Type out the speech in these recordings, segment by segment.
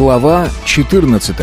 Глава 14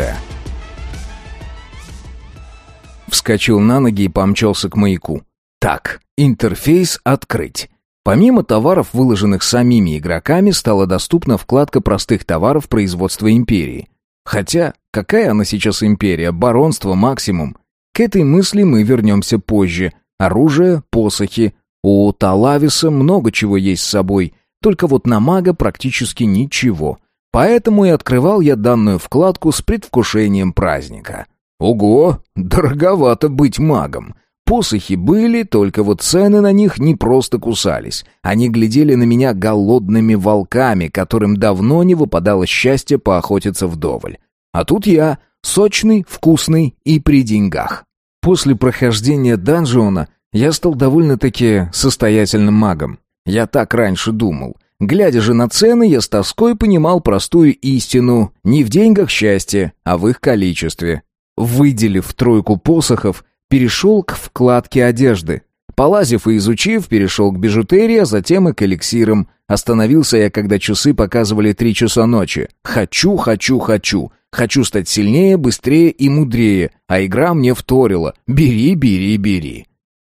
Вскочил на ноги и помчался к маяку. Так, интерфейс открыть. Помимо товаров, выложенных самими игроками, стала доступна вкладка простых товаров производства империи. Хотя, какая она сейчас империя? Баронство максимум. К этой мысли мы вернемся позже. Оружие, посохи. У Талависа много чего есть с собой. Только вот на мага практически ничего. Поэтому и открывал я данную вкладку с предвкушением праздника. Ого, дороговато быть магом. Посохи были, только вот цены на них не просто кусались. Они глядели на меня голодными волками, которым давно не выпадало счастье поохотиться вдоволь. А тут я, сочный, вкусный и при деньгах. После прохождения данжиона я стал довольно-таки состоятельным магом. Я так раньше думал. Глядя же на цены, я с тоской понимал простую истину. Не в деньгах счастье, а в их количестве. Выделив тройку посохов, перешел к вкладке одежды. Полазив и изучив, перешел к бижутерии, а затем и к эликсирам. Остановился я, когда часы показывали три часа ночи. Хочу, хочу, хочу. Хочу стать сильнее, быстрее и мудрее, а игра мне вторила. Бери, бери, бери.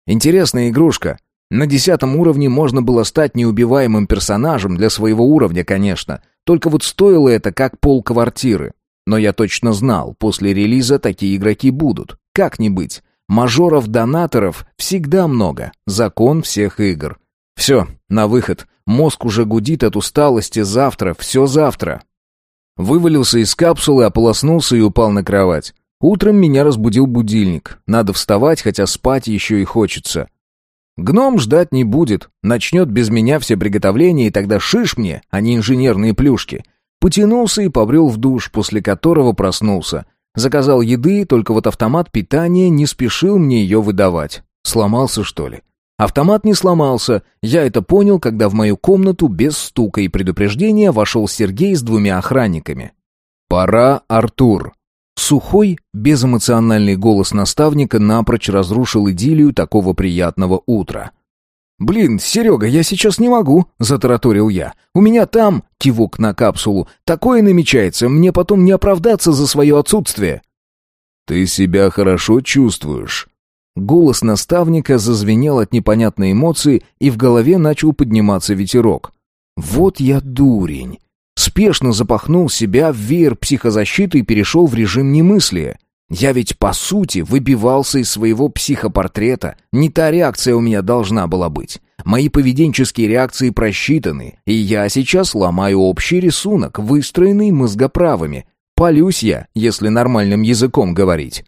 Интересная игрушка. На десятом уровне можно было стать неубиваемым персонажем для своего уровня, конечно. Только вот стоило это как пол квартиры. Но я точно знал, после релиза такие игроки будут. Как не быть? Мажоров-донаторов всегда много. Закон всех игр. Все, на выход. Мозг уже гудит от усталости. Завтра, все завтра. Вывалился из капсулы, ополоснулся и упал на кровать. Утром меня разбудил будильник. Надо вставать, хотя спать еще и хочется. Гном ждать не будет. Начнет без меня все приготовления, и тогда шиш мне, а не инженерные плюшки. Потянулся и побрел в душ, после которого проснулся. Заказал еды, только вот автомат питания не спешил мне ее выдавать. Сломался, что ли? Автомат не сломался. Я это понял, когда в мою комнату без стука и предупреждения вошел Сергей с двумя охранниками. «Пора, Артур». Сухой, безэмоциональный голос наставника напрочь разрушил идиллию такого приятного утра. «Блин, Серега, я сейчас не могу», — затараторил я. «У меня там...» — кивок на капсулу. «Такое намечается, мне потом не оправдаться за свое отсутствие». «Ты себя хорошо чувствуешь?» Голос наставника зазвенел от непонятной эмоции, и в голове начал подниматься ветерок. «Вот я дурень!» Спешно запахнул себя в веер психозащиты и перешел в режим немыслия. Я ведь, по сути, выбивался из своего психопортрета. Не та реакция у меня должна была быть. Мои поведенческие реакции просчитаны, и я сейчас ломаю общий рисунок, выстроенный мозгоправами. Полюсь я, если нормальным языком говорить.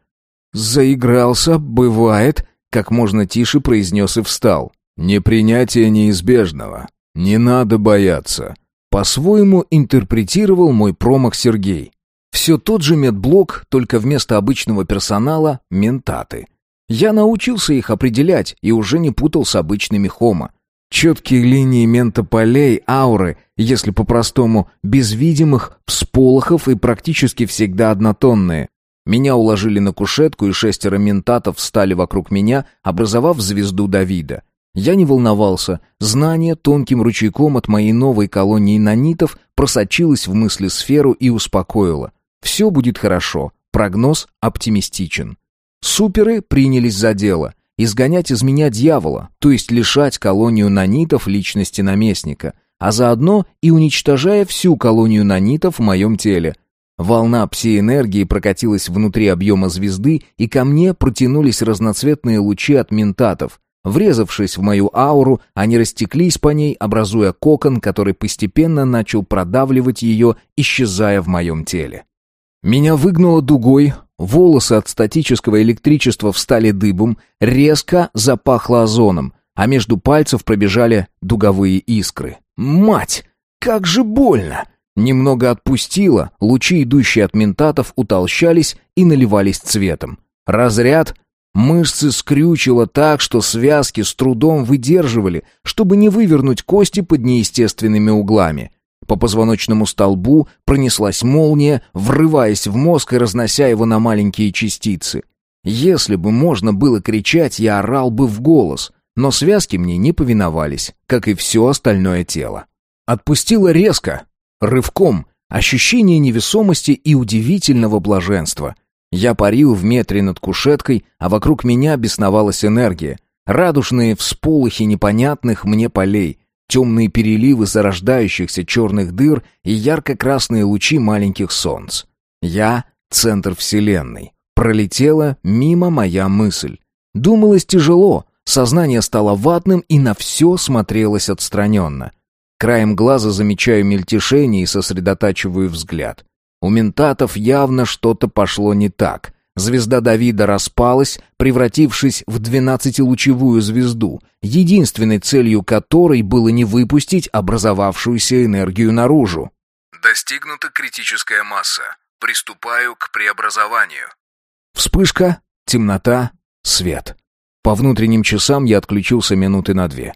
«Заигрался, бывает», — как можно тише произнес и встал. «Непринятие неизбежного. Не надо бояться», — по-своему интерпретировал мой промах Сергей. Все тот же медблок, только вместо обычного персонала — ментаты. Я научился их определять и уже не путал с обычными хомо. Четкие линии ментополей, ауры, если по-простому, без видимых всполохов и практически всегда однотонные. Меня уложили на кушетку, и шестеро ментатов встали вокруг меня, образовав звезду Давида. Я не волновался. Знание тонким ручейком от моей новой колонии нанитов просочилось в мысли сферу и успокоило. Все будет хорошо. Прогноз оптимистичен. Суперы принялись за дело. Изгонять из меня дьявола, то есть лишать колонию нанитов личности наместника, а заодно и уничтожая всю колонию нанитов в моем теле. Волна пси-энергии прокатилась внутри объема звезды, и ко мне протянулись разноцветные лучи от ментатов. Врезавшись в мою ауру, они растеклись по ней, образуя кокон, который постепенно начал продавливать ее, исчезая в моем теле. Меня выгнуло дугой, волосы от статического электричества встали дыбом, резко запахло озоном, а между пальцев пробежали дуговые искры. «Мать! Как же больно!» Немного отпустило, лучи, идущие от ментатов, утолщались и наливались цветом. Разряд Мышцы скрючило так, что связки с трудом выдерживали, чтобы не вывернуть кости под неестественными углами. По позвоночному столбу пронеслась молния, врываясь в мозг и разнося его на маленькие частицы. Если бы можно было кричать, я орал бы в голос, но связки мне не повиновались, как и все остальное тело. Отпустило резко, рывком, ощущение невесомости и удивительного блаженства. Я парил в метре над кушеткой, а вокруг меня бесновалась энергия. Радужные всполохи непонятных мне полей, темные переливы зарождающихся черных дыр и ярко-красные лучи маленьких солнц. Я — центр Вселенной. Пролетела мимо моя мысль. Думалось тяжело, сознание стало ватным и на все смотрелось отстраненно. Краем глаза замечаю мельтешение и сосредотачиваю взгляд. У ментатов явно что-то пошло не так. Звезда Давида распалась, превратившись в двенадцатилучевую звезду, единственной целью которой было не выпустить образовавшуюся энергию наружу. Достигнута критическая масса. Приступаю к преобразованию. Вспышка, темнота, свет. По внутренним часам я отключился минуты на две.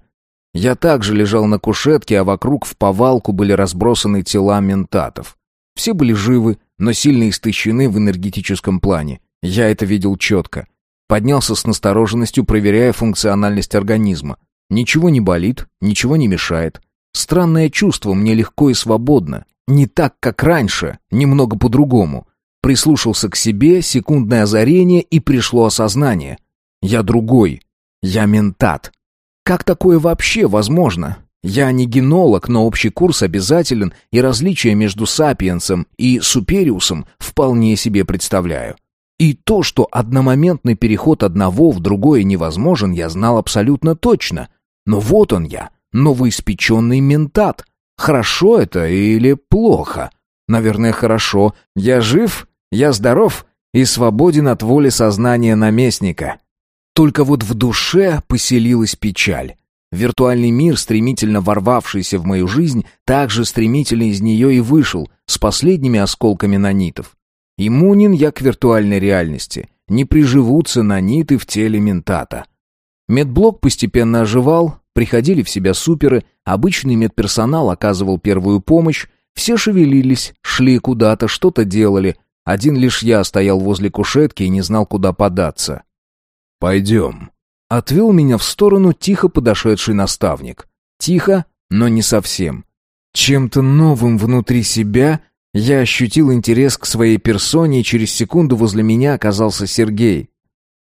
Я также лежал на кушетке, а вокруг в повалку были разбросаны тела ментатов. Все были живы, но сильно истощены в энергетическом плане. Я это видел четко. Поднялся с настороженностью, проверяя функциональность организма. Ничего не болит, ничего не мешает. Странное чувство, мне легко и свободно. Не так, как раньше, немного по-другому. Прислушался к себе, секундное озарение, и пришло осознание. Я другой. Я ментат. Как такое вообще возможно? Я не генолог, но общий курс обязателен, и различия между сапиенсом и супериусом вполне себе представляю. И то, что одномоментный переход одного в другое невозможен, я знал абсолютно точно. Но вот он я, новоиспеченный ментат. Хорошо это или плохо? Наверное, хорошо. Я жив, я здоров и свободен от воли сознания наместника. Только вот в душе поселилась печаль. Виртуальный мир, стремительно ворвавшийся в мою жизнь, также стремительно из нее и вышел, с последними осколками нанитов. Иммунен я к виртуальной реальности. Не приживутся наниты в теле ментата. Медблок постепенно оживал, приходили в себя суперы, обычный медперсонал оказывал первую помощь, все шевелились, шли куда-то, что-то делали. Один лишь я стоял возле кушетки и не знал, куда податься. «Пойдем», Отвел меня в сторону тихо подошедший наставник. Тихо, но не совсем. Чем-то новым внутри себя я ощутил интерес к своей персоне, и через секунду возле меня оказался Сергей.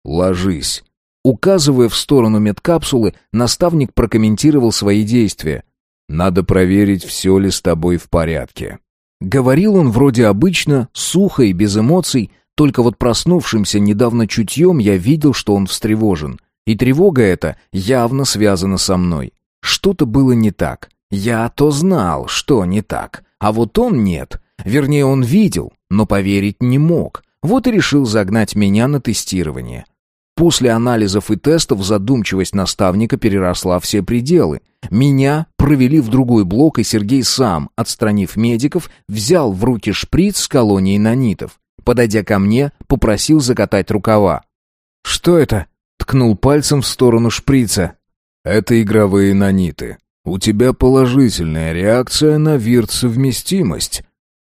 «Ложись». Указывая в сторону медкапсулы, наставник прокомментировал свои действия. «Надо проверить, все ли с тобой в порядке». Говорил он вроде обычно, сухо и без эмоций, только вот проснувшимся недавно чутьем я видел, что он встревожен — и тревога эта явно связана со мной. Что-то было не так. Я то знал, что не так. А вот он нет. Вернее, он видел, но поверить не мог. Вот и решил загнать меня на тестирование. После анализов и тестов задумчивость наставника переросла все пределы. Меня провели в другой блок, и Сергей сам, отстранив медиков, взял в руки шприц с колонией нанитов. Подойдя ко мне, попросил закатать рукава. «Что это?» Ткнул пальцем в сторону шприца. «Это игровые наниты. У тебя положительная реакция на вирт-совместимость».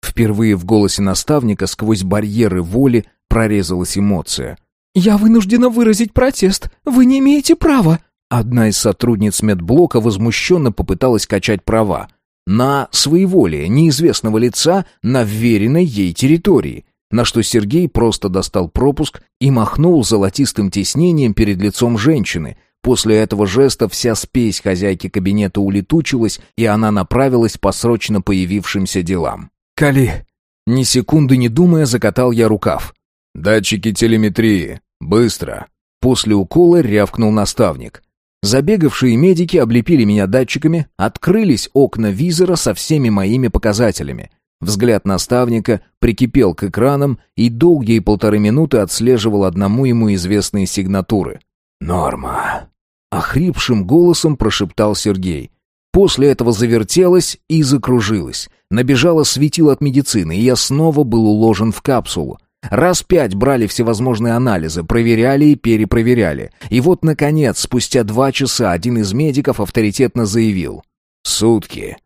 Впервые в голосе наставника сквозь барьеры воли прорезалась эмоция. «Я вынуждена выразить протест. Вы не имеете права». Одна из сотрудниц медблока возмущенно попыталась качать права. На своеволие неизвестного лица на вверенной ей территории на что Сергей просто достал пропуск и махнул золотистым тиснением перед лицом женщины. После этого жеста вся спесь хозяйки кабинета улетучилась, и она направилась по срочно появившимся делам. «Кали!» Ни секунды не думая, закатал я рукав. «Датчики телеметрии! Быстро!» После укола рявкнул наставник. Забегавшие медики облепили меня датчиками, открылись окна визора со всеми моими показателями — Взгляд наставника прикипел к экранам и долгие полторы минуты отслеживал одному ему известные сигнатуры. «Норма!» — охрипшим голосом прошептал Сергей. После этого завертелось и закружилось. Набежало светило от медицины, и я снова был уложен в капсулу. Раз пять брали всевозможные анализы, проверяли и перепроверяли. И вот, наконец, спустя два часа один из медиков авторитетно заявил. «Сутки.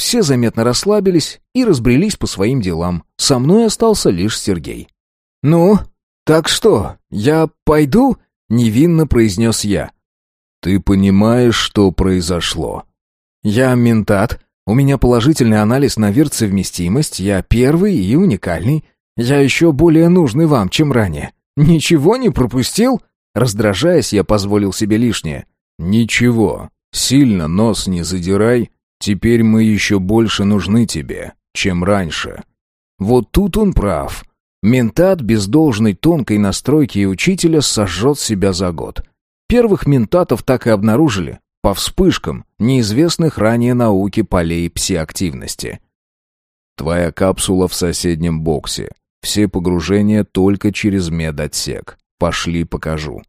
Все заметно расслабились и разбрелись по своим делам. Со мной остался лишь Сергей. «Ну, так что, я пойду?» — невинно произнес я. «Ты понимаешь, что произошло?» «Я ментат. У меня положительный анализ на вирт-совместимость, я первый и уникальный. Я еще более нужный вам, чем ранее. Ничего не пропустил?» Раздражаясь, я позволил себе лишнее. «Ничего. Сильно нос не задирай. Теперь мы еще больше нужны тебе, чем раньше». Вот тут он прав. Ментат без должной тонкой настройки и учителя сожжет себя за год. Первых ментатов так и обнаружили, по вспышкам неизвестных ранее науке полей псиактивности. Твоя капсула в соседнем боксе. Все погружения только через медотсек. Пошли покажу.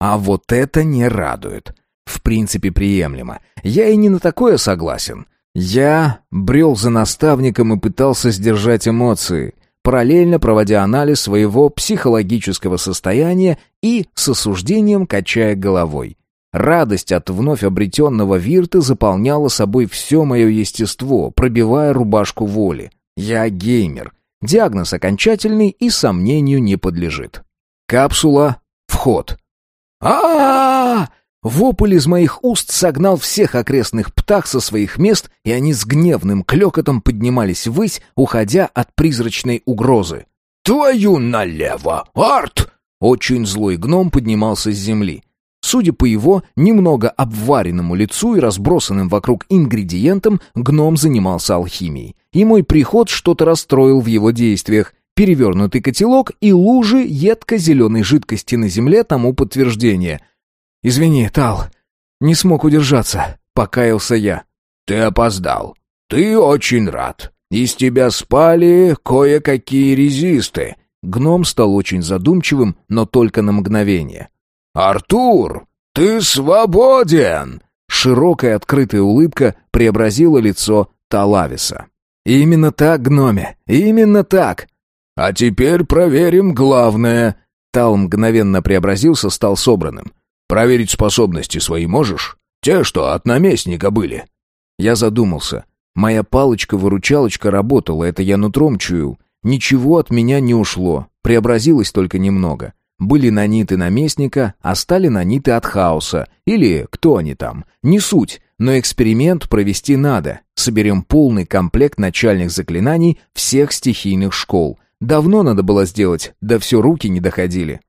А вот это не радует. В принципе, приемлемо. Я и не на такое согласен. Я брел за наставником и пытался сдержать эмоции, параллельно проводя анализ своего психологического состояния и с осуждением качая головой. Радость от вновь обретенного вирта заполняла собой все мое естество, пробивая рубашку воли. Я геймер. Диагноз окончательный и сомнению не подлежит. Капсула. Вход. а а, -а! Вопль из моих уст согнал всех окрестных птах со своих мест, и они с гневным клёкотом поднимались ввысь, уходя от призрачной угрозы. «Твою налево! Арт!» Очень злой гном поднимался с земли. Судя по его немного обваренному лицу и разбросанным вокруг ингредиентам, гном занимался алхимией. И мой приход что-то расстроил в его действиях. Перевернутый котелок и лужи едко-зеленой жидкости на земле тому подтверждение — «Извини, Тал, не смог удержаться», — покаялся я. «Ты опоздал. Ты очень рад. Из тебя спали кое-какие резисты». Гном стал очень задумчивым, но только на мгновение. «Артур, ты свободен!» Широкая открытая улыбка преобразила лицо Талависа. «Именно так, гноме, именно так!» «А теперь проверим главное!» Тал мгновенно преобразился, стал собранным. Проверить способности свои можешь? Те, что от наместника были». Я задумался. Моя палочка-выручалочка работала, это я нутром чуял. Ничего от меня не ушло, преобразилось только немного. Были наниты наместника, а стали наниты от хаоса. Или кто они там. Не суть, но эксперимент провести надо. Соберем полный комплект начальных заклинаний всех стихийных школ. Давно надо было сделать, да все руки не доходили.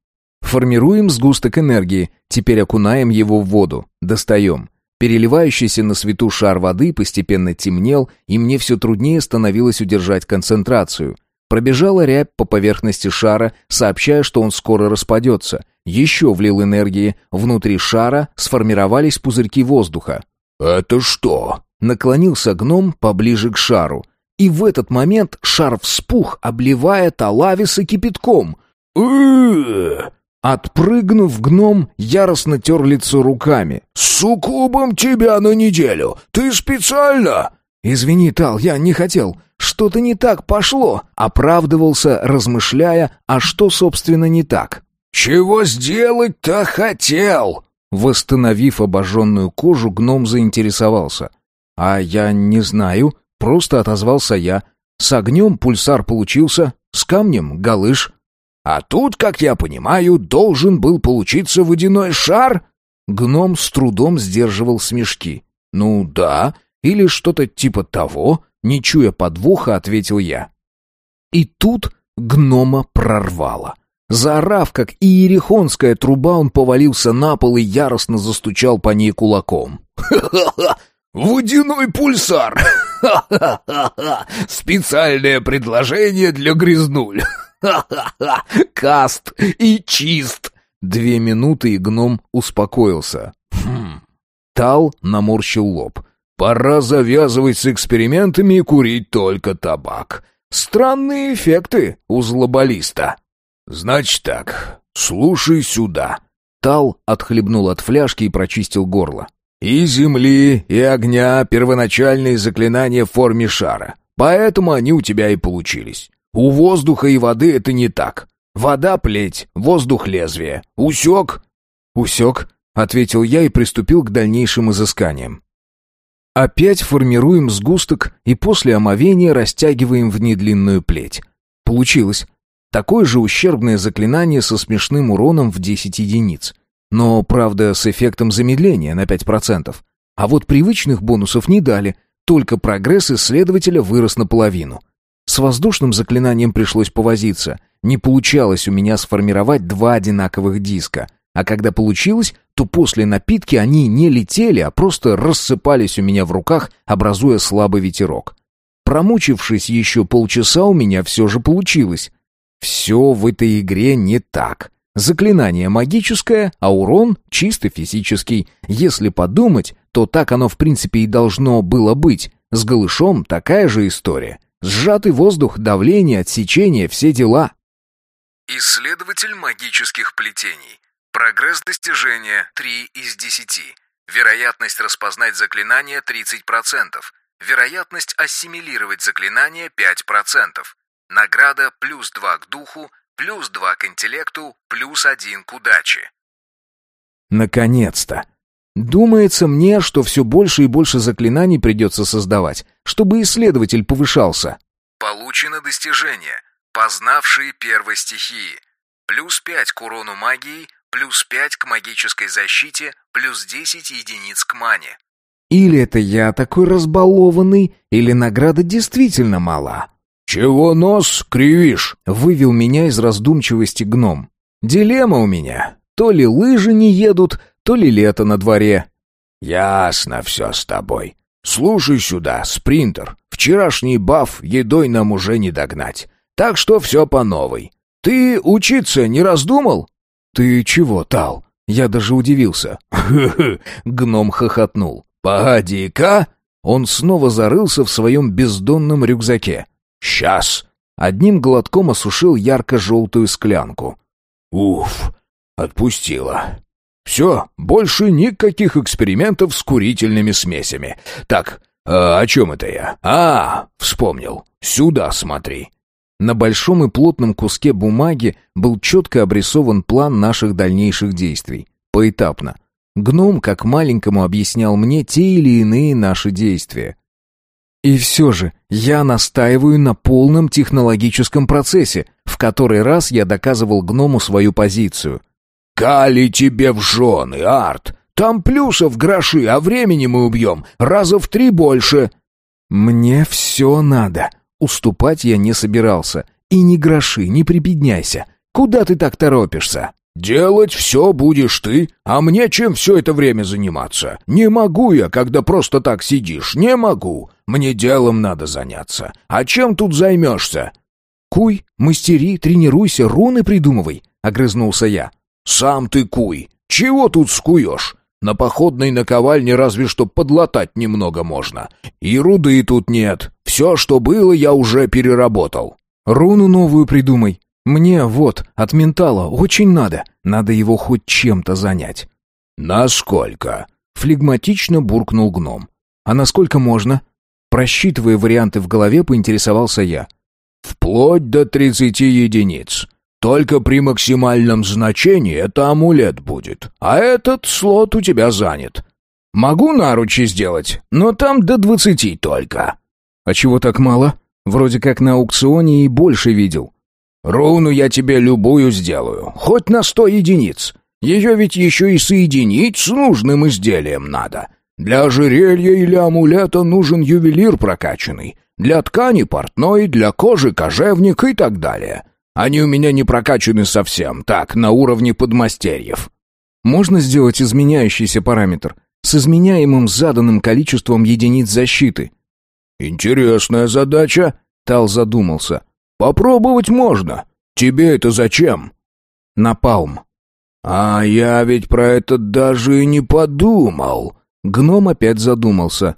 Формируем сгусток энергии, теперь окунаем его в воду, достаем. Переливающийся на свету шар воды постепенно темнел, и мне все труднее становилось удержать концентрацию. Пробежала рябь по поверхности шара, сообщая, что он скоро распадется. Еще влил энергии, внутри шара сформировались пузырьки воздуха. «Это что?» Наклонился гном поближе к шару. И в этот момент шар вспух, обливая Талависа кипятком. «Э-э-э!» Отпрыгнув, гном яростно тер лицо руками. «Суккубом тебя на неделю! Ты специально!» «Извини, Тал, я не хотел. Что-то не так пошло!» Оправдывался, размышляя, а что, собственно, не так. «Чего сделать-то хотел?» Восстановив обожженную кожу, гном заинтересовался. «А я не знаю», — просто отозвался я. «С огнем пульсар получился, с камнем — галыш». А тут, как я понимаю, должен был получиться водяной шар?» Гном с трудом сдерживал смешки. «Ну да, или что-то типа того», — не чуя подвоха, ответил я. И тут гнома прорвало. Заорав, как иерихонская труба, он повалился на пол и яростно застучал по ней кулаком. «Ха-ха-ха! Водяной пульсар! Ха-ха-ха! Специальное предложение для грязнуль! Ха-ха-ха! Каст и чист!» Две минуты, и гном успокоился. «Хм...» Тал наморщил лоб. «Пора завязывать с экспериментами и курить только табак. Странные эффекты у злобалиста». «Значит так, слушай сюда». Тал отхлебнул от фляжки и прочистил горло. «И земли, и огня первоначальные заклинания в форме шара. Поэтому они у тебя и получились. У воздуха и воды это не так. Вода — плеть, воздух — лезвие. Усек?» «Усек», — ответил я и приступил к дальнейшим изысканиям. Опять формируем сгусток и после омовения растягиваем в недлинную плеть. Получилось. Такое же ущербное заклинание со смешным уроном в 10 единиц. Но, правда, с эффектом замедления на 5%. А вот привычных бонусов не дали, только прогресс исследователя вырос наполовину. С воздушным заклинанием пришлось повозиться. Не получалось у меня сформировать два одинаковых диска. А когда получилось, то после напитки они не летели, а просто рассыпались у меня в руках, образуя слабый ветерок. Промучившись еще полчаса, у меня все же получилось. Все в этой игре не так. Заклинание магическое, а урон чисто физический. Если подумать, то так оно в принципе и должно было быть. С голышом такая же история. Сжатый воздух, давление, отсечение, все дела. Исследователь магических плетений. Прогресс достижения 3 из 10. Вероятность распознать заклинание 30%. Вероятность ассимилировать заклинание 5%. Награда плюс 2 к духу, плюс 2 к интеллекту, плюс 1 к удаче. Наконец-то! Думается мне, что все больше и больше заклинаний придется создавать, чтобы исследователь повышался. Получено достижение. Познавшие первой стихии. Плюс 5 к урону магии, плюс 5 к магической защите, плюс 10 единиц к мане. Или это я такой разбалованный, или награда действительно мала. «Чего нос кривишь?» — вывел меня из раздумчивости гном. «Дилемма у меня. То ли лыжи не едут, то ли лето на дворе». «Ясно все с тобой. Слушай сюда, спринтер. Вчерашний баф едой нам уже не догнать. Так что все по новой. Ты учиться не раздумал?» «Ты чего, Тал?» Я даже удивился. Гном хохотнул. «Погоди-ка!» Он снова зарылся в своем бездонном рюкзаке. «Сейчас!» Одним глотком осушил ярко-желтую склянку. «Уф! Отпустила. Все, больше никаких экспериментов с курительными смесями. Так, а о чем это я? А, вспомнил. Сюда смотри». На большом и плотном куске бумаги был четко обрисован план наших дальнейших действий. Поэтапно. Гном, как маленькому, объяснял мне те или иные наши действия. И все же я настаиваю на полном технологическом процессе, в который раз я доказывал гному свою позицию. «Кали тебе в жены, Арт! Там плюсов гроши, а времени мы убьем раза в три больше!» «Мне все надо!» Уступать я не собирался. «И ни гроши, не прибедняйся! Куда ты так торопишься?» «Делать все будешь ты, а мне чем все это время заниматься? Не могу я, когда просто так сидишь, не могу. Мне делом надо заняться. А чем тут займешься?» «Куй, мастери, тренируйся, руны придумывай», — огрызнулся я. «Сам ты куй. Чего тут скуешь? На походной наковальне разве что подлатать немного можно. И руды тут нет. Все, что было, я уже переработал». «Руну новую придумай», мне вот, от ментала, очень надо. Надо его хоть чем-то занять. Насколько? Флегматично буркнул гном. А насколько можно? Просчитывая варианты в голове, поинтересовался я. Вплоть до тридцати единиц. Только при максимальном значении это амулет будет. А этот слот у тебя занят. Могу наручи сделать, но там до двадцати только. А чего так мало? Вроде как на аукционе и больше видел. Руну я тебе любую сделаю, хоть на сто единиц. Ее ведь еще и соединить с нужным изделием надо. Для ожерелья или амулета нужен ювелир прокачанный. Для ткани портной, для кожи кожевник и так далее. Они у меня не прокачаны совсем, так, на уровне подмастерьев. Можно сделать изменяющийся параметр с изменяемым заданным количеством единиц защиты. Интересная задача, Тал задумался. Попробовать можно. Тебе это зачем? Напалм. А я ведь про это даже и не подумал. Гном опять задумался.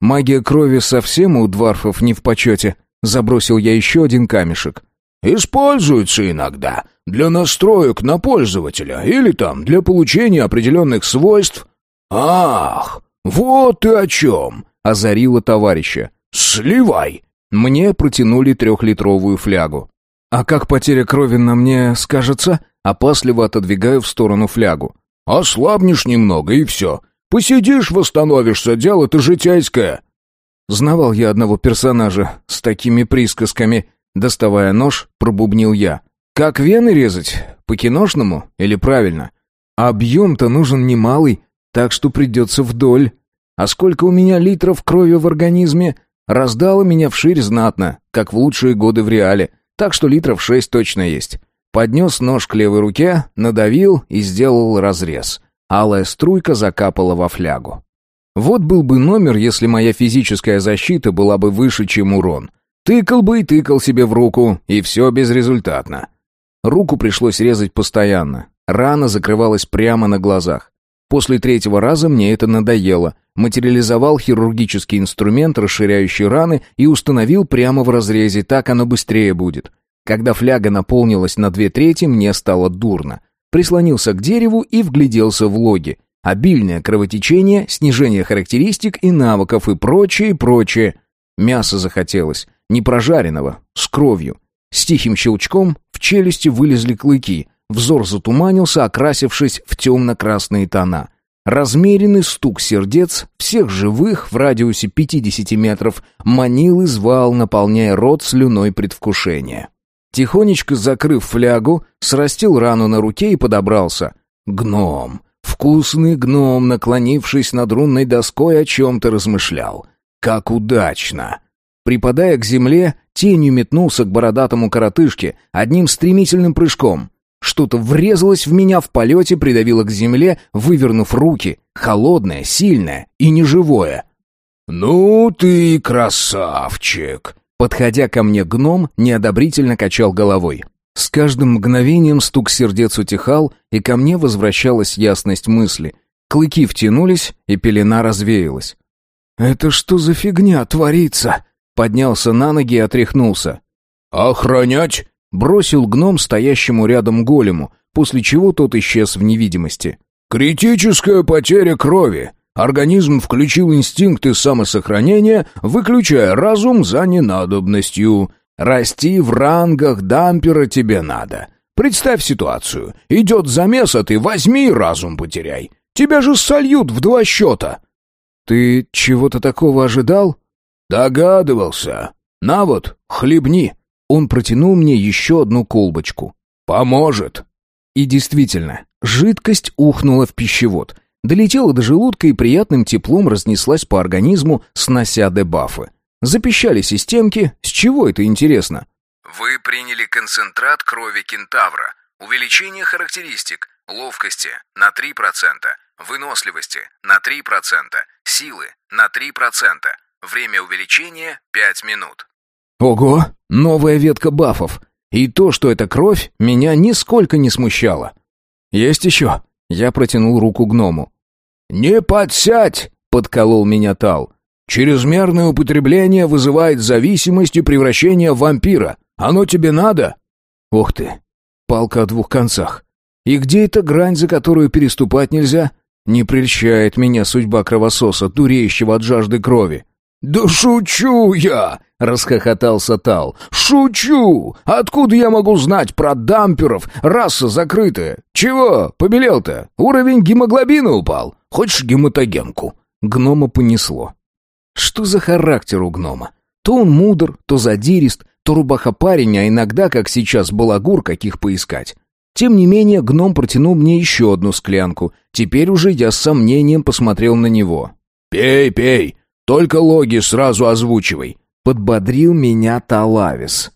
Магия крови совсем у дварфов не в почете. Забросил я еще один камешек. Используется иногда. Для настроек на пользователя. Или там для получения определенных свойств. Ах, вот ты о чем. Озарила товарища. Сливай. Мне протянули трехлитровую флягу. «А как потеря крови на мне скажется?» Опасливо отодвигаю в сторону флягу. «Ослабнешь немного, и все. Посидишь, восстановишься, дело-то житейское». Знавал я одного персонажа с такими присказками. Доставая нож, пробубнил я. «Как вены резать? По-киношному или правильно? Объем-то нужен немалый, так что придется вдоль». А сколько у меня литров крови в организме? Раздало меня вширь знатно, как в лучшие годы в реале, так что литров шесть точно есть. Поднес нож к левой руке, надавил и сделал разрез. Алая струйка закапала во флягу. Вот был бы номер, если моя физическая защита была бы выше, чем урон. Тыкал бы и тыкал себе в руку, и все безрезультатно. Руку пришлось резать постоянно. Рана закрывалась прямо на глазах. После третьего раза мне это надоело. Материализовал хирургический инструмент, расширяющий раны, и установил прямо в разрезе, так оно быстрее будет. Когда фляга наполнилась на две трети, мне стало дурно. Прислонился к дереву и вгляделся в логи. Обильное кровотечение, снижение характеристик и навыков и прочее, прочее. Мясо захотелось, не прожаренного, с кровью. С тихим щелчком в челюсти вылезли клыки, взор затуманился, окрасившись в темно-красные тона. Размеренный стук сердец всех живых в радиусе 50 метров манил и звал, наполняя рот слюной предвкушения. Тихонечко закрыв флягу, срастил рану на руке и подобрался. Гном. Вкусный гном, наклонившись над рунной доской, о чем-то размышлял. Как удачно! Припадая к земле, тенью метнулся к бородатому коротышке одним стремительным прыжком. Что-то врезалось в меня в полете, придавило к земле, вывернув руки. Холодное, сильное и неживое. «Ну ты красавчик!» Подходя ко мне гном, неодобрительно качал головой. С каждым мгновением стук сердец утихал, и ко мне возвращалась ясность мысли. Клыки втянулись, и пелена развеялась. «Это что за фигня творится?» Поднялся на ноги и отряхнулся. «Охранять?» Бросил гном стоящему рядом голему, после чего тот исчез в невидимости. «Критическая потеря крови. Организм включил инстинкты самосохранения, выключая разум за ненадобностью. Расти в рангах дампера тебе надо. Представь ситуацию. Идет замес, а ты возьми разум потеряй. Тебя же сольют в два счета». «Ты чего-то такого ожидал?» «Догадывался. На вот, хлебни». Он протянул мне еще одну колбочку. «Поможет». И действительно, жидкость ухнула в пищевод, долетела до желудка и приятным теплом разнеслась по организму, снося дебафы. Запищали системки, с чего это интересно? Вы приняли концентрат крови кентавра. Увеличение характеристик. Ловкости на 3%, выносливости на 3%, силы на 3%. Время увеличения 5 минут. Ого, новая ветка бафов. И то, что это кровь, меня нисколько не смущало. Есть еще. Я протянул руку гному. «Не подсядь!» — подколол меня Тал. «Чрезмерное употребление вызывает зависимость и превращение в вампира. Оно тебе надо?» «Ух ты! Палка о двух концах. И где эта грань, за которую переступать нельзя? Не прельщает меня судьба кровососа, дуреющего от жажды крови. «Да шучу я!» — расхохотался Тал. «Шучу! Откуда я могу знать про дамперов? Раса закрытая. Чего, побелел-то? Уровень гемоглобина упал? Хочешь гематогенку?» Гнома понесло. Что за характер у гнома? То он мудр, то задирист, то рубаха-парень, а иногда, как сейчас, балагур, каких поискать. Тем не менее, гном протянул мне еще одну склянку. Теперь уже я с сомнением посмотрел на него. «Пей, пей!» Только логи сразу озвучивай. Подбодрил меня Талавис.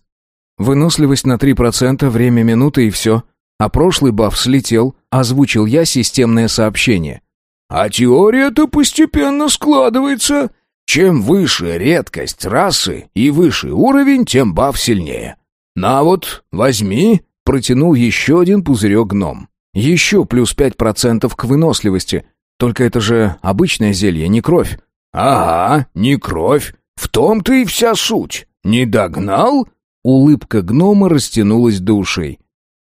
Выносливость на 3%, время минуты и все. А прошлый баф слетел, озвучил я системное сообщение. А теория-то постепенно складывается. Чем выше редкость расы и выше уровень, тем баф сильнее. На вот, возьми, протянул еще один пузырек гном. Еще плюс 5% к выносливости. Только это же обычное зелье, не кровь. «Ага, не кровь. В том-то и вся суть. Не догнал?» Улыбка гнома растянулась до ушей.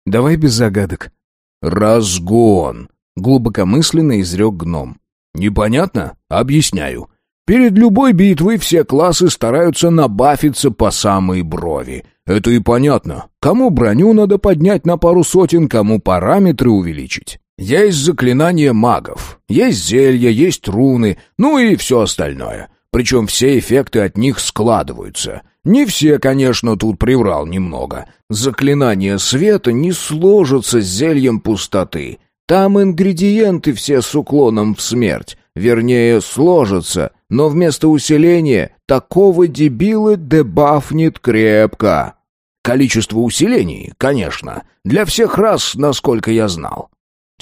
«Давай без загадок». «Разгон», — глубокомысленно изрек гном. «Непонятно? Объясняю. Перед любой битвой все классы стараются набафиться по самые брови. Это и понятно. Кому броню надо поднять на пару сотен, кому параметры увеличить. Есть заклинания магов, есть зелья, есть руны, ну и все остальное. Причем все эффекты от них складываются. Не все, конечно, тут приврал немного. Заклинания света не сложатся с зельем пустоты. Там ингредиенты все с уклоном в смерть. вернее, сложатся, но вместо усиления такого дебила дебафнет крепко. Количество усилений, конечно, для всех раз, насколько я знал.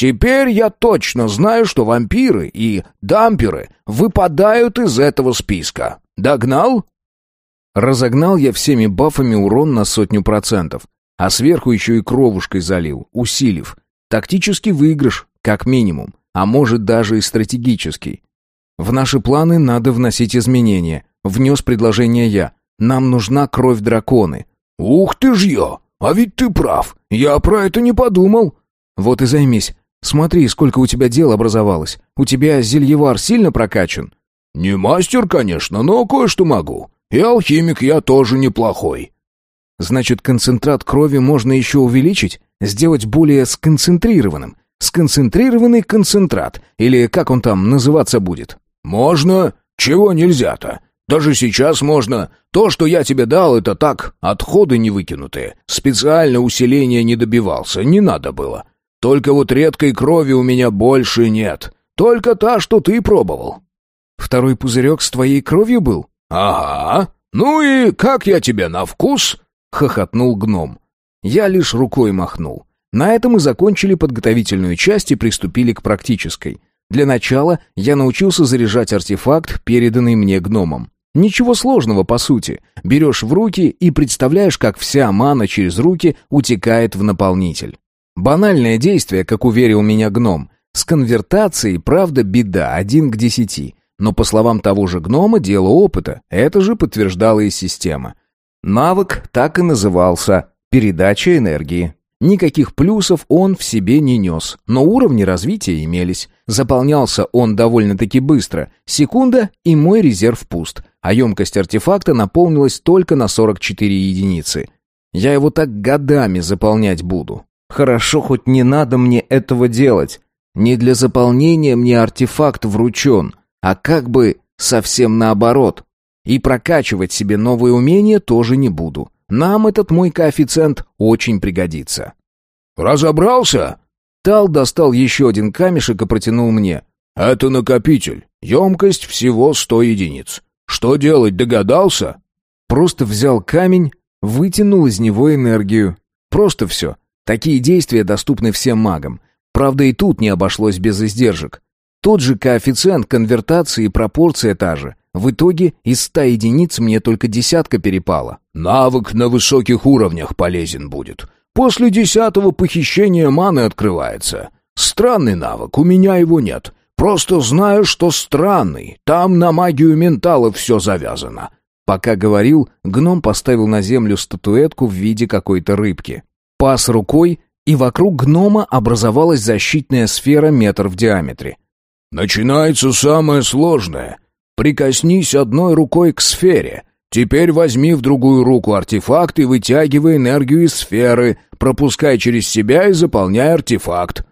Теперь я точно знаю, что вампиры и дамперы выпадают из этого списка. Догнал? Разогнал я всеми бафами урон на сотню процентов, а сверху еще и кровушкой залил, усилив. Тактический выигрыш, как минимум, а может даже и стратегический. В наши планы надо вносить изменения. Внес предложение я. Нам нужна кровь драконы. Ух ты ж я! А ведь ты прав. Я про это не подумал. Вот и займись. Смотри, сколько у тебя дел образовалось. У тебя зельевар сильно прокачан? Не мастер, конечно, но кое-что могу. И алхимик я тоже неплохой. Значит, концентрат крови можно еще увеличить? Сделать более сконцентрированным? Сконцентрированный концентрат? Или как он там называться будет? Можно. Чего нельзя-то? Даже сейчас можно. То, что я тебе дал, это так, отходы не выкинутые. Специально усиления не добивался, не надо было. Только вот редкой крови у меня больше нет. Только та, что ты пробовал». «Второй пузырек с твоей кровью был?» «Ага. Ну и как я тебе на вкус?» — хохотнул гном. Я лишь рукой махнул. На этом мы закончили подготовительную часть и приступили к практической. Для начала я научился заряжать артефакт, переданный мне гномом. Ничего сложного, по сути. Берешь в руки и представляешь, как вся мана через руки утекает в наполнитель. Банальное действие, как уверил меня гном. С конвертацией, правда, беда, один к десяти. Но по словам того же гнома, дело опыта. Это же подтверждала и система. Навык так и назывался «передача энергии». Никаких плюсов он в себе не нес, но уровни развития имелись. Заполнялся он довольно-таки быстро. Секунда, и мой резерв пуст, а емкость артефакта наполнилась только на 44 единицы. Я его так годами заполнять буду. Хорошо, хоть не надо мне этого делать. Не для заполнения мне артефакт вручен, а как бы совсем наоборот. И прокачивать себе новые умения тоже не буду. Нам этот мой коэффициент очень пригодится. «Разобрался?» Тал достал еще один камешек и протянул мне. «Это накопитель. Емкость всего сто единиц. Что делать, догадался?» Просто взял камень, вытянул из него энергию. Просто все. Такие действия доступны всем магам. Правда, и тут не обошлось без издержек. Тот же коэффициент конвертации и пропорция та же. В итоге из ста единиц мне только десятка перепала. «Навык на высоких уровнях полезен будет. После десятого похищения маны открывается. Странный навык, у меня его нет. Просто знаю, что странный. Там на магию ментала все завязано». Пока говорил, гном поставил на землю статуэтку в виде какой-то рыбки. Пас рукой, и вокруг гнома образовалась защитная сфера метр в диаметре. «Начинается самое сложное. Прикоснись одной рукой к сфере. Теперь возьми в другую руку артефакт и вытягивай энергию из сферы, пропускай через себя и заполняй артефакт».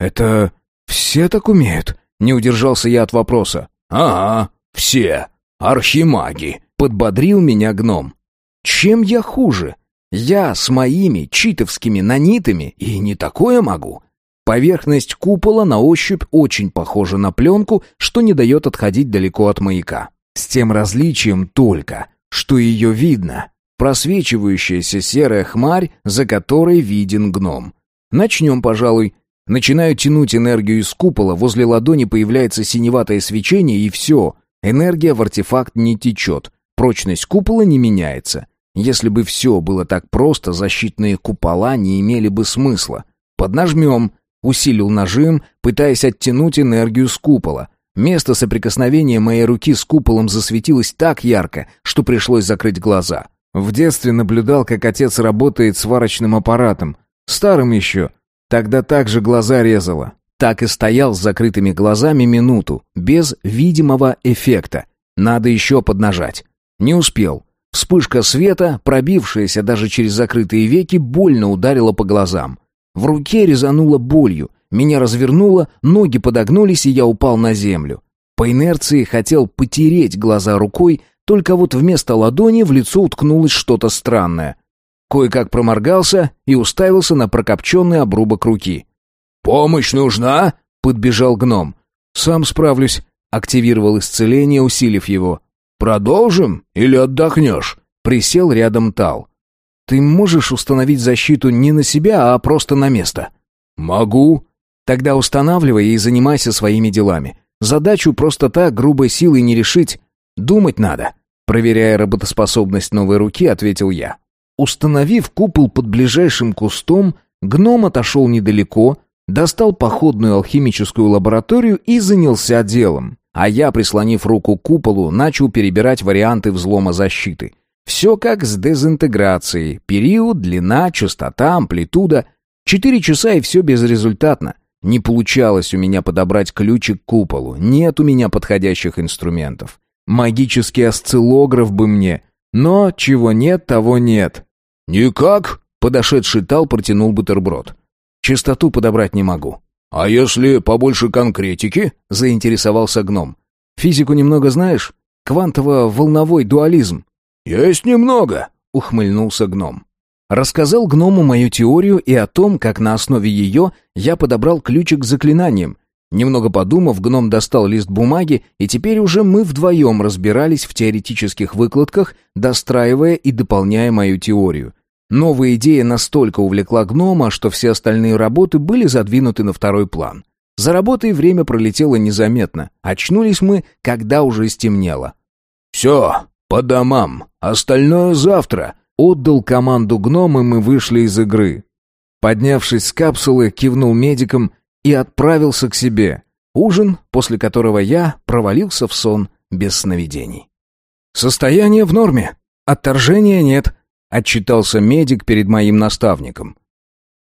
«Это все так умеют?» — не удержался я от вопроса. «Ага, все. Архимаги», — подбодрил меня гном. «Чем я хуже?» Я с моими читовскими нанитами и не такое могу. Поверхность купола на ощупь очень похожа на пленку, что не дает отходить далеко от маяка. С тем различием только, что ее видно. Просвечивающаяся серая хмарь, за которой виден гном. Начнем, пожалуй. Начинаю тянуть энергию из купола, возле ладони появляется синеватое свечение, и все. Энергия в артефакт не течет. Прочность купола не меняется. Если бы все было так просто, защитные купола не имели бы смысла. Поднажмем. Усилил нажим, пытаясь оттянуть энергию с купола. Место соприкосновения моей руки с куполом засветилось так ярко, что пришлось закрыть глаза. В детстве наблюдал, как отец работает сварочным аппаратом. Старым еще. Тогда также глаза резало. Так и стоял с закрытыми глазами минуту, без видимого эффекта. Надо еще поднажать. Не успел. Вспышка света, пробившаяся даже через закрытые веки, больно ударила по глазам. В руке резануло болью, меня развернуло, ноги подогнулись, и я упал на землю. По инерции хотел потереть глаза рукой, только вот вместо ладони в лицо уткнулось что-то странное. Кое-как проморгался и уставился на прокопченный обрубок руки. «Помощь нужна?» — подбежал гном. «Сам справлюсь», Активировал исцеление, усилив его. «Продолжим или отдохнешь?» Присел рядом Тал. «Ты можешь установить защиту не на себя, а просто на место?» «Могу». «Тогда устанавливай и занимайся своими делами. Задачу просто так грубой силой не решить. Думать надо». Проверяя работоспособность новой руки, ответил я. Установив купол под ближайшим кустом, гном отошел недалеко, достал походную алхимическую лабораторию и занялся делом. А я, прислонив руку к куполу, начал перебирать варианты взлома защиты. Все как с дезинтеграцией. Период, длина, частота, амплитуда. Четыре часа и все безрезультатно. Не получалось у меня подобрать ключик к куполу. Нет у меня подходящих инструментов. Магический осциллограф бы мне. Но чего нет, того нет. «Никак?» — подошедший Тал протянул бутерброд. «Частоту подобрать не могу». «А если побольше конкретики?» — заинтересовался гном. «Физику немного знаешь? Квантово-волновой дуализм». «Есть немного», — ухмыльнулся гном. Рассказал гному мою теорию и о том, как на основе ее я подобрал ключик к заклинаниям, Немного подумав, гном достал лист бумаги, и теперь уже мы вдвоем разбирались в теоретических выкладках, достраивая и дополняя мою теорию. Новая идея настолько увлекла гнома, что все остальные работы были задвинуты на второй план. За работой время пролетело незаметно. Очнулись мы, когда уже стемнело. «Все, по домам. Остальное завтра», — отдал команду гном, и мы вышли из игры. Поднявшись с капсулы, кивнул медикам и отправился к себе. Ужин, после которого я провалился в сон без сновидений. «Состояние в норме. Отторжения нет», — отчитался медик перед моим наставником.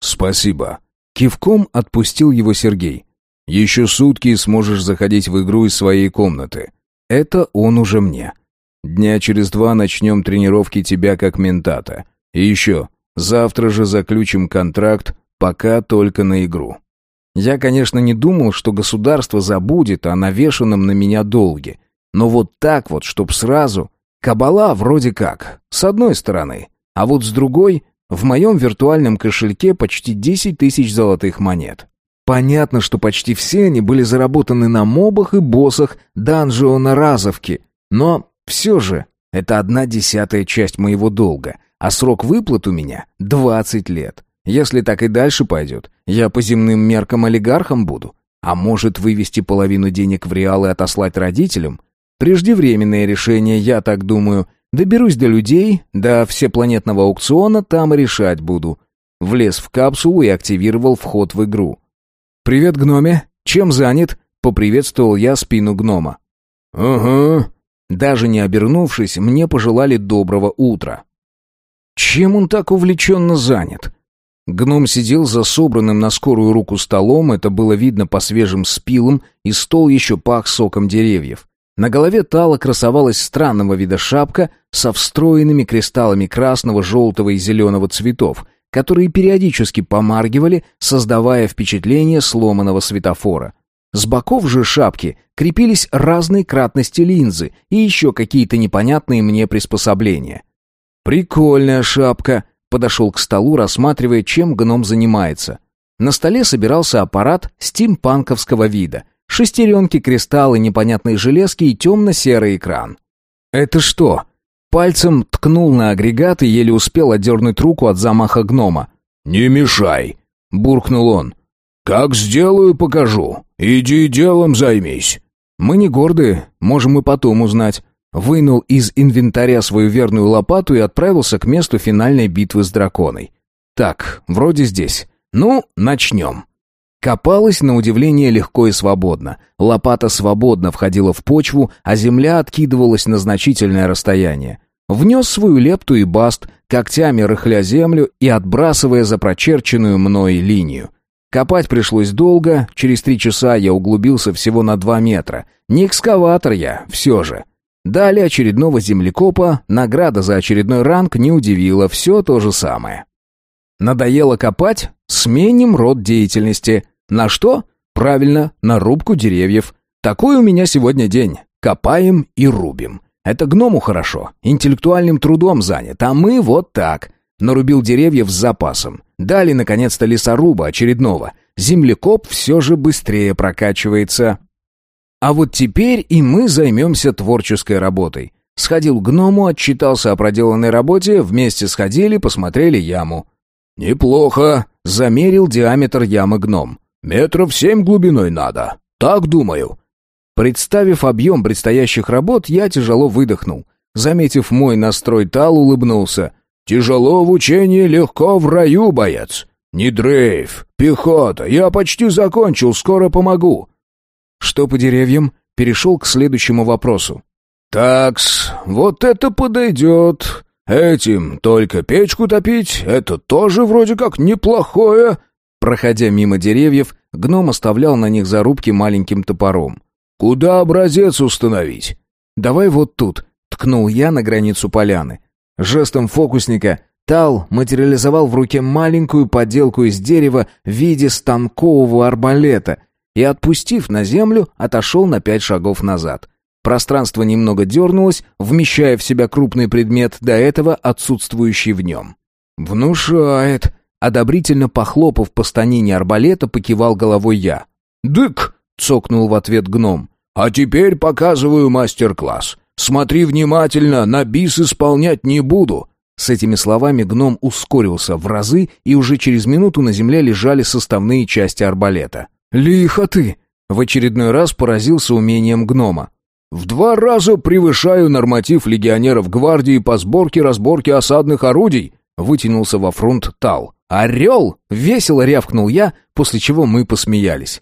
«Спасибо». Кивком отпустил его Сергей. «Еще сутки сможешь заходить в игру из своей комнаты. Это он уже мне. Дня через два начнем тренировки тебя как ментата. И еще, завтра же заключим контракт, пока только на игру». Я, конечно, не думал, что государство забудет о навешенном на меня долге. Но вот так вот, чтоб сразу... Кабала вроде как, с одной стороны. А вот с другой, в моем виртуальном кошельке почти 10 тысяч золотых монет. Понятно, что почти все они были заработаны на мобах и боссах данжиона Разовки. Но все же, это одна десятая часть моего долга. А срок выплат у меня 20 лет. Если так и дальше пойдет, я по земным меркам олигархом буду. А может, вывести половину денег в реал и отослать родителям? Преждевременное решение, я так думаю. Доберусь до людей, до всепланетного аукциона, там решать буду. Влез в капсулу и активировал вход в игру. «Привет, гноме. Чем занят?» — поприветствовал я спину гнома. «Ага». Даже не обернувшись, мне пожелали доброго утра. Чем он так увлеченно занят? Гном сидел за собранным на скорую руку столом, это было видно по свежим спилам, и стол еще пах соком деревьев. На голове Тала красовалась странного вида шапка со встроенными кристаллами красного, желтого и зеленого цветов, которые периодически помаргивали, создавая впечатление сломанного светофора. С боков же шапки крепились разные кратности линзы и еще какие-то непонятные мне приспособления. «Прикольная шапка», Подошел к столу, рассматривая, чем гном занимается. На столе собирался аппарат стимпанковского вида. Шестеренки, кристаллы, непонятные железки и темно-серый экран. «Это что?» Пальцем ткнул на агрегат и еле успел отдернуть руку от замаха гнома. «Не мешай!» — буркнул он. «Как сделаю, покажу. Иди делом займись». «Мы не гордые, можем и потом узнать вынул из инвентаря свою верную лопату и отправился к месту финальной битвы с драконой. Так, вроде здесь. Ну, начнем. Копалась на удивление легко и свободно. Лопата свободно входила в почву, а земля откидывалась на значительное расстояние. Внес свою лепту и баст, когтями рыхля землю и отбрасывая за прочерченную мной линию. Копать пришлось долго, через три часа я углубился всего на два метра. Не экскаватор я, все же. Далее очередного землекопа, награда за очередной ранг не удивила, все то же самое. Надоело копать? Сменим род деятельности. На что? Правильно, на рубку деревьев. Такой у меня сегодня день. Копаем и рубим. Это гному хорошо, интеллектуальным трудом занят, а мы вот так. Нарубил деревьев с запасом. Дали, наконец-то, лесоруба очередного. Землекоп все же быстрее прокачивается. А вот теперь и мы займемся творческой работой. Сходил к гному, отчитался о проделанной работе, вместе сходили, посмотрели яму. «Неплохо», — замерил диаметр ямы гном. «Метров семь глубиной надо. Так думаю». Представив объем предстоящих работ, я тяжело выдохнул. Заметив мой настрой, Тал улыбнулся. «Тяжело в учении, легко в раю, боец. Не дрейф, пехота, я почти закончил, скоро помогу». Что по деревьям? Перешел к следующему вопросу. «Такс, вот это подойдет. Этим только печку топить, это тоже вроде как неплохое». Проходя мимо деревьев, гном оставлял на них зарубки маленьким топором. «Куда образец установить?» «Давай вот тут», — ткнул я на границу поляны. Жестом фокусника Тал материализовал в руке маленькую поделку из дерева в виде станкового арбалета и, отпустив на землю, отошел на пять шагов назад. Пространство немного дернулось, вмещая в себя крупный предмет, до этого отсутствующий в нем. «Внушает!» Одобрительно похлопав по станине арбалета, покивал головой я. «Дык!» — цокнул в ответ гном. «А теперь показываю мастер-класс. Смотри внимательно, на бис исполнять не буду». С этими словами гном ускорился в разы, и уже через минуту на земле лежали составные части арбалета. «Лихо ты!» — в очередной раз поразился умением гнома. «В два раза превышаю норматив легионеров гвардии по сборке-разборке осадных орудий», — вытянулся во фронт Тал. «Орел!» — весело рявкнул я, после чего мы посмеялись.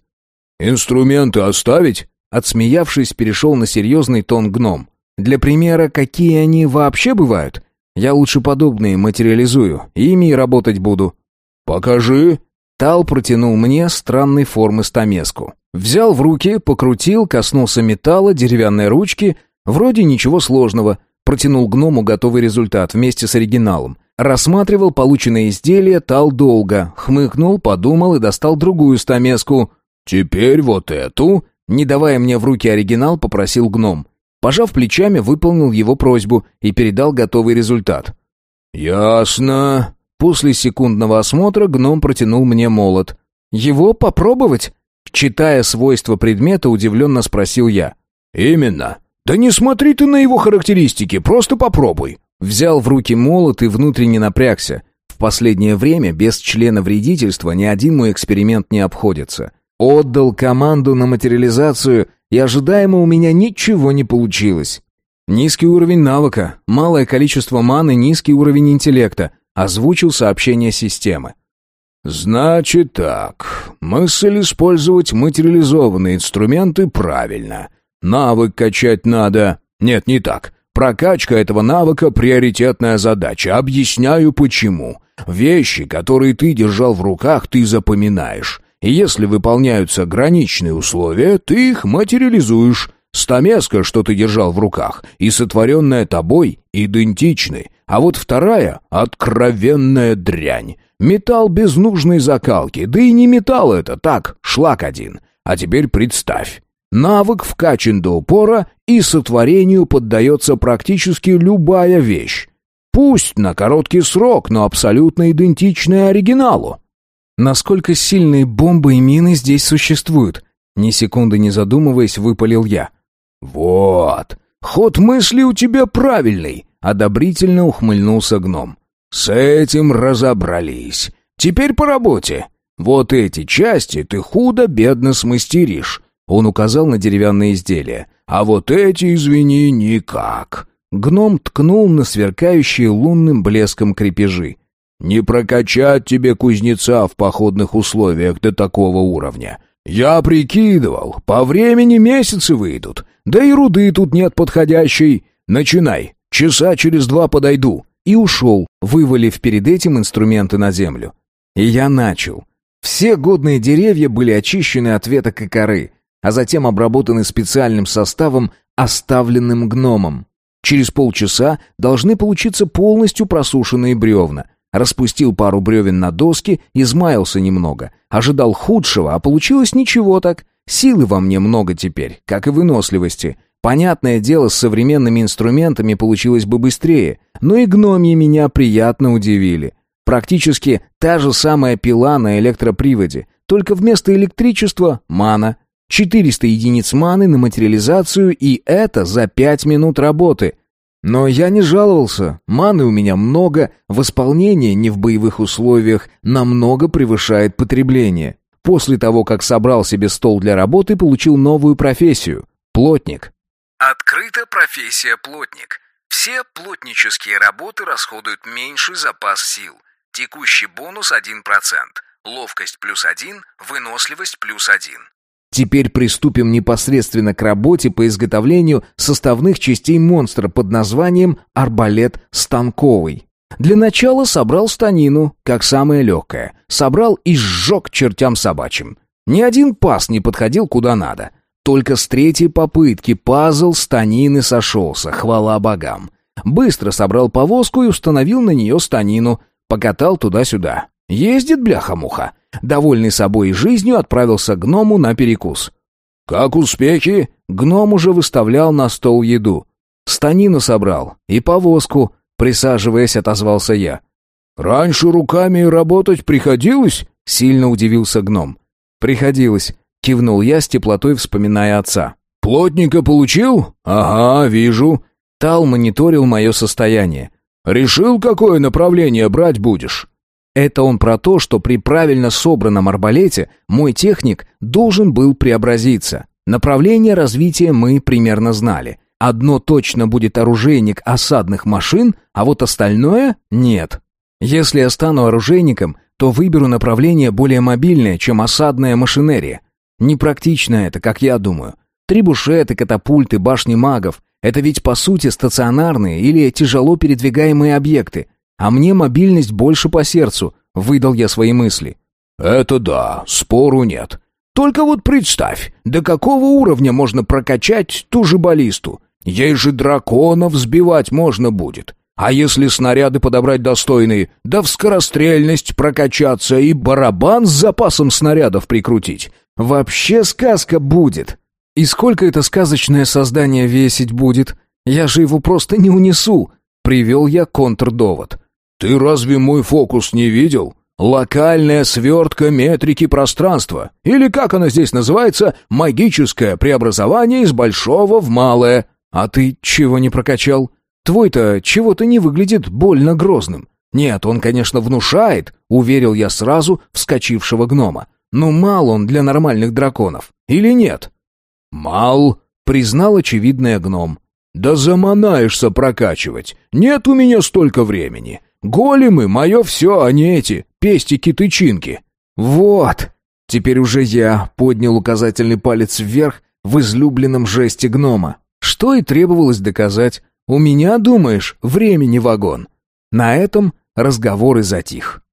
«Инструменты оставить?» Отсмеявшись, перешел на серьезный тон гном. Для примера, какие они вообще бывают? Я лучше подобные материализую, ими и работать буду. Покажи. Тал протянул мне странной формы стамеску. Взял в руки, покрутил, коснулся металла, деревянной ручки. Вроде ничего сложного. Протянул гному готовый результат вместе с оригиналом. Рассматривал полученное изделие Тал долго. Хмыкнул, подумал и достал другую стамеску. «Теперь вот эту...» Не давая мне в руки оригинал, попросил гном. Пожав плечами, выполнил его просьбу и передал готовый результат. «Ясно». После секундного осмотра гном протянул мне молот. «Его попробовать?» Читая свойства предмета, удивленно спросил я. «Именно. Да не смотри ты на его характеристики, просто попробуй». Взял в руки молот и внутренне напрягся. В последнее время без члена вредительства ни один мой эксперимент не обходится. Отдал команду на материализацию, и ожидаемо у меня ничего не получилось. Низкий уровень навыка, малое количество маны, низкий уровень интеллекта, озвучил сообщение системы. «Значит так, мысль использовать материализованные инструменты правильно. Навык качать надо. Нет, не так. Прокачка этого навыка — приоритетная задача. Объясняю почему. Вещи, которые ты держал в руках, ты запоминаешь. И если выполняются граничные условия, ты их материализуешь. Стамеска, что ты держал в руках, и сотворенная тобой идентичны. А вот вторая — откровенная дрянь. Металл без нужной закалки. Да и не металл это, так, шлак один. А теперь представь. Навык вкачан до упора, и сотворению поддается практически любая вещь. Пусть на короткий срок, но абсолютно идентичная оригиналу. Насколько сильные бомбы и мины здесь существуют? Ни секунды не задумываясь, выпалил я. Вот. Ход мысли у тебя правильный, одобрительно ухмыльнулся гном. С этим разобрались. Теперь по работе. Вот эти части ты худо-бедно смастеришь. Он указал на деревянные изделия. А вот эти, извини, никак. Гном ткнул на сверкающие лунным блеском крепежи. Не прокачать тебе кузнеца в походных условиях до такого уровня. Я прикидывал, по времени месяцы выйдут, да и руды тут нет подходящей. Начинай, часа через два подойду». И ушел, вывалив перед этим инструменты на землю. И я начал. Все годные деревья были очищены от веток и коры, а затем обработаны специальным составом, оставленным гномом. Через полчаса должны получиться полностью просушенные бревна — Распустил пару бревен на доски, измаялся немного. Ожидал худшего, а получилось ничего так. Силы во мне много теперь, как и выносливости. Понятное дело, с современными инструментами получилось бы быстрее, но и гномьи меня приятно удивили. Практически та же самая пила на электроприводе, только вместо электричества — мана. 400 единиц маны на материализацию, и это за 5 минут работы. Но я не жаловался, маны у меня много, восполнение не в боевых условиях намного превышает потребление. После того, как собрал себе стол для работы, получил новую профессию – плотник. Открыта профессия плотник. Все плотнические работы расходуют меньший запас сил. Текущий бонус 1%. Ловкость плюс 1, выносливость плюс 1. Теперь приступим непосредственно к работе по изготовлению составных частей монстра под названием «Арбалет станковый». Для начала собрал станину, как самое легкое. Собрал и сжег чертям собачьим. Ни один паз не подходил куда надо. Только с третьей попытки пазл станины сошелся, хвала богам. Быстро собрал повозку и установил на нее станину. Покатал туда-сюда. Ездит бляха-муха. Довольный собой и жизнью, отправился к гному на перекус. «Как успехи?» Гном уже выставлял на стол еду. Станину собрал и повозку, присаживаясь, отозвался я. «Раньше руками работать приходилось?» — сильно удивился гном. «Приходилось», — кивнул я с теплотой, вспоминая отца. «Плотника получил? Ага, вижу». Тал мониторил мое состояние. «Решил, какое направление брать будешь?» Это он про то, что при правильно собранном арбалете мой техник должен был преобразиться. Направление развития мы примерно знали. Одно точно будет оружейник осадных машин, а вот остальное — нет. Если я стану оружейником, то выберу направление более мобильное, чем осадная машинерия. Непрактично это, как я думаю. Трибушеты, катапульты, башни магов — это ведь по сути стационарные или тяжело передвигаемые объекты — а мне мобильность больше по сердцу, выдал я свои мысли. Это да, спору нет. Только вот представь, до какого уровня можно прокачать ту же баллисту? Ей же драконов сбивать можно будет. А если снаряды подобрать достойные, да в скорострельность прокачаться и барабан с запасом снарядов прикрутить? Вообще сказка будет. И сколько это сказочное создание весить будет? Я же его просто не унесу. Привел я контрдовод. «Ты разве мой фокус не видел? Локальная свертка метрики пространства. Или, как она здесь называется, магическое преобразование из большого в малое». «А ты чего не прокачал? Твой-то чего-то не выглядит больно грозным. Нет, он, конечно, внушает», — уверил я сразу вскочившего гнома. «Но мал он для нормальных драконов. Или нет?» «Мал», — признал очевидный гном. «Да заманаешься прокачивать. Нет у меня столько времени. Големы — мое все, а не эти пестики-тычинки». «Вот!» Теперь уже я поднял указательный палец вверх в излюбленном жесте гнома. Что и требовалось доказать. У меня, думаешь, времени вагон. На этом разговор и затих.